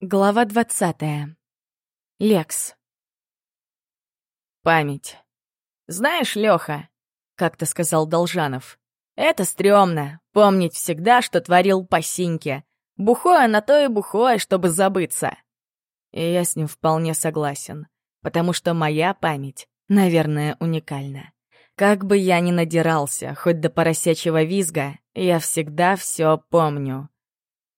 Глава двадцатая. Лекс. Память. «Знаешь, Лёха, — как-то сказал Должанов, — это стрёмно, помнить всегда, что творил по синьке. Бухое на то и бухое, чтобы забыться». И я с ним вполне согласен, потому что моя память, наверное, уникальна. Как бы я ни надирался, хоть до поросячьего визга, я всегда всё помню.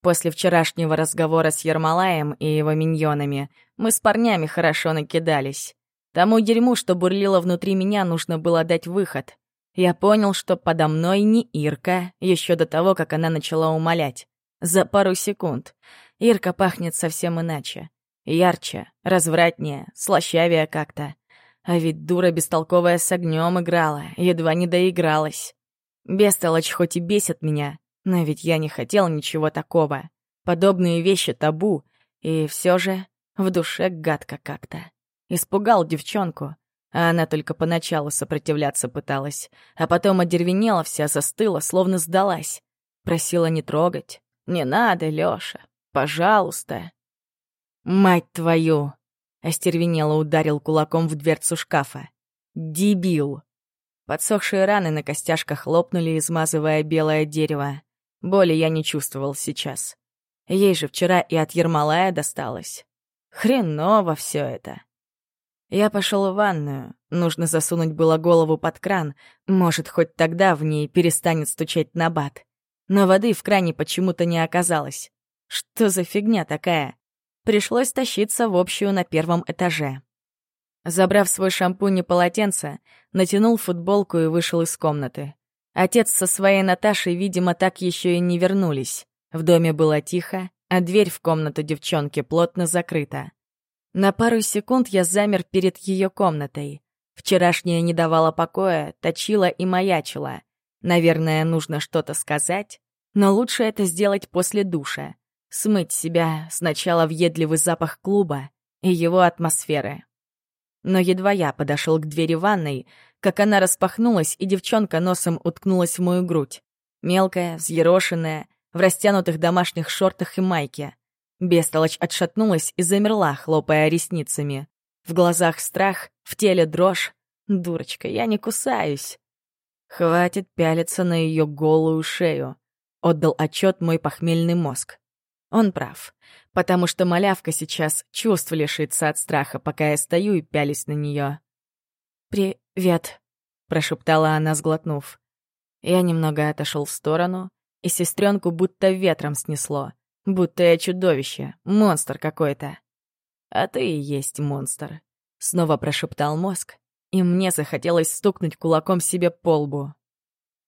После вчерашнего разговора с Ермолаем и его миньонами мы с парнями хорошо накидались. Тому дерьму, что бурлило внутри меня, нужно было дать выход. Я понял, что подо мной не Ирка, еще до того, как она начала умолять. За пару секунд. Ирка пахнет совсем иначе. Ярче, развратнее, слащавее как-то. А ведь дура бестолковая с огнем играла, едва не доигралась. Бестолочь хоть и бесит меня, но ведь я не хотел ничего такого. Подобные вещи табу, и все же в душе гадко как-то. Испугал девчонку, а она только поначалу сопротивляться пыталась, а потом одервенела вся, застыла, словно сдалась. Просила не трогать. «Не надо, Лёша, пожалуйста». «Мать твою!» — остервенело ударил кулаком в дверцу шкафа. «Дебил!» Подсохшие раны на костяшках лопнули, измазывая белое дерево. Боли я не чувствовал сейчас. Ей же вчера и от Ермолая досталось. Хреново все это. Я пошел в ванную. Нужно засунуть было голову под кран. Может, хоть тогда в ней перестанет стучать набат. Но воды в кране почему-то не оказалось. Что за фигня такая? Пришлось тащиться в общую на первом этаже. Забрав свой шампунь и полотенце, натянул футболку и вышел из комнаты. Отец со своей Наташей, видимо, так еще и не вернулись. В доме было тихо, а дверь в комнату девчонки плотно закрыта. На пару секунд я замер перед ее комнатой. Вчерашняя не давала покоя, точила и маячила. Наверное, нужно что-то сказать, но лучше это сделать после душа. Смыть себя сначала въедливый запах клуба и его атмосферы. Но едва я подошел к двери ванной, как она распахнулась, и девчонка носом уткнулась в мою грудь. Мелкая, взъерошенная, в растянутых домашних шортах и майке. Бестолочь отшатнулась и замерла, хлопая ресницами. В глазах страх, в теле дрожь. Дурочка, я не кусаюсь. Хватит пялиться на ее голую шею. Отдал отчет мой похмельный мозг. Он прав, потому что малявка сейчас чувств лишится от страха, пока я стою и пялюсь на нее. «Привет», — прошептала она, сглотнув. Я немного отошел в сторону, и сестренку будто ветром снесло. Будто я чудовище, монстр какой-то. «А ты и есть монстр», — снова прошептал мозг, и мне захотелось стукнуть кулаком себе по лбу.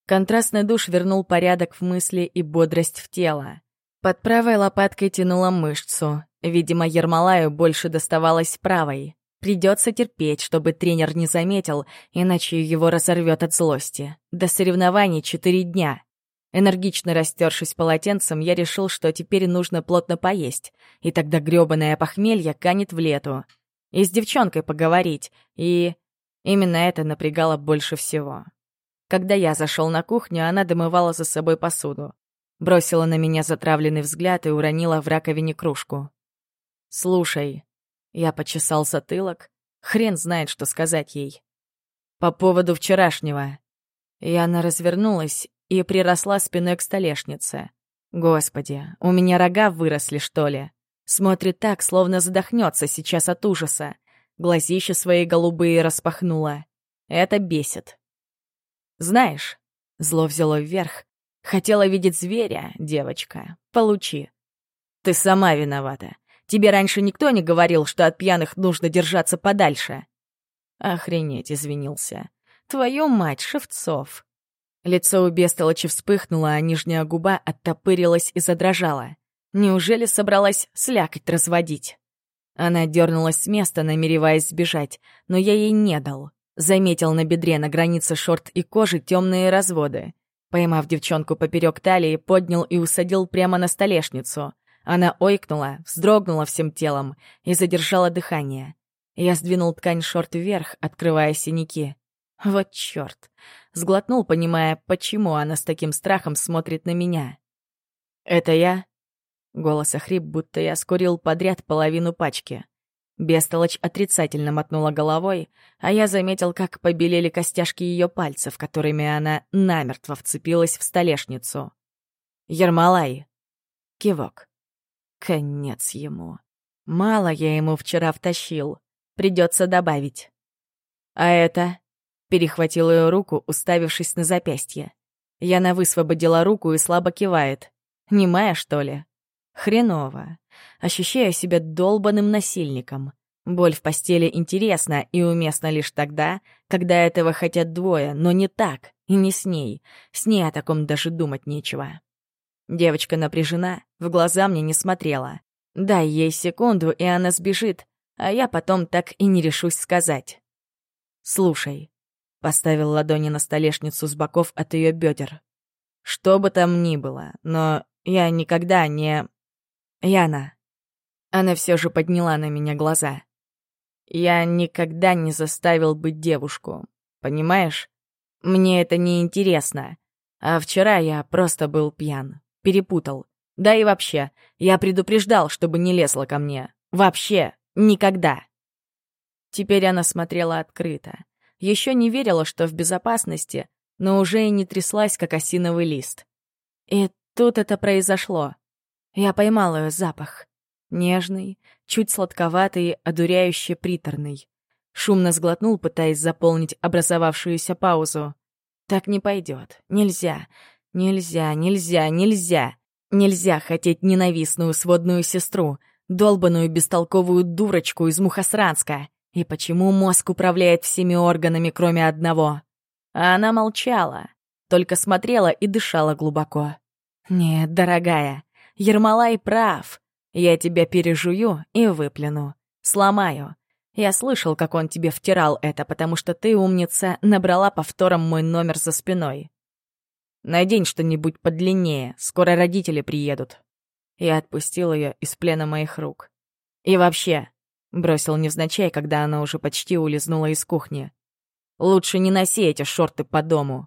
Контрастный душ вернул порядок в мысли и бодрость в тело. Под правой лопаткой тянула мышцу. Видимо, Ермолаю больше доставалось правой. Придется терпеть, чтобы тренер не заметил, иначе его разорвет от злости. До соревнований четыре дня. Энергично растершись полотенцем, я решил, что теперь нужно плотно поесть, и тогда грёбаное похмелье канет в лету. И с девчонкой поговорить, и... Именно это напрягало больше всего. Когда я зашел на кухню, она домывала за собой посуду. Бросила на меня затравленный взгляд и уронила в раковине кружку. «Слушай, я почесал затылок. Хрен знает, что сказать ей. По поводу вчерашнего. Яна развернулась и приросла спиной к столешнице. Господи, у меня рога выросли, что ли? Смотрит так, словно задохнется сейчас от ужаса. Глазища свои голубые распахнула. Это бесит. Знаешь, зло взяло вверх. Хотела видеть зверя, девочка. Получи. Ты сама виновата. Тебе раньше никто не говорил, что от пьяных нужно держаться подальше?» «Охренеть», — извинился. «Твою мать, Шевцов!» Лицо у бестолочи вспыхнуло, а нижняя губа оттопырилась и задрожала. Неужели собралась слякоть разводить? Она дернулась с места, намереваясь сбежать, но я ей не дал. Заметил на бедре на границе шорт и кожи темные разводы. Поймав девчонку поперек талии, поднял и усадил прямо на столешницу. Она ойкнула, вздрогнула всем телом и задержала дыхание. Я сдвинул ткань шорт вверх, открывая синяки. Вот чёрт. Сглотнул, понимая, почему она с таким страхом смотрит на меня. «Это я?» Голос охрип, будто я скурил подряд половину пачки. Бестолочь отрицательно мотнула головой, а я заметил, как побелели костяшки ее пальцев, которыми она намертво вцепилась в столешницу. «Ермолай!» Кивок. Конец ему. Мало я ему вчера втащил. Придется добавить. А это... Перехватил ее руку, уставившись на запястье. Яна высвободила руку и слабо кивает. Немая, что ли? Хреново. Ощущаю себя долбанным насильником. Боль в постели интересна и уместна лишь тогда, когда этого хотят двое, но не так, и не с ней. С ней о таком даже думать нечего. Девочка напряжена, в глаза мне не смотрела. Дай ей секунду, и она сбежит, а я потом так и не решусь сказать. «Слушай», — поставил ладони на столешницу с боков от ее бедер. «Что бы там ни было, но я никогда не...» Яна. Она все же подняла на меня глаза. Я никогда не заставил быть девушку. Понимаешь? Мне это не интересно. А вчера я просто был пьян. Перепутал. Да и вообще, я предупреждал, чтобы не лезла ко мне. Вообще, никогда. Теперь она смотрела открыто. Еще не верила, что в безопасности, но уже и не тряслась, как осиновый лист. И тут это произошло. Я поймал ее запах. Нежный, чуть сладковатый, одуряюще приторный. Шумно сглотнул, пытаясь заполнить образовавшуюся паузу. Так не пойдет. Нельзя. Нельзя, нельзя, нельзя. Нельзя хотеть ненавистную сводную сестру, долбаную бестолковую дурочку из Мухосранска. И почему мозг управляет всеми органами, кроме одного? А она молчала, только смотрела и дышала глубоко. «Нет, дорогая, Ермолай прав. Я тебя пережую и выплюну. Сломаю. Я слышал, как он тебе втирал это, потому что ты, умница, набрала повтором мой номер за спиной. Надень что-нибудь подлиннее, скоро родители приедут. Я отпустил ее из плена моих рук. И вообще, бросил невзначай, когда она уже почти улизнула из кухни. Лучше не носи эти шорты по дому.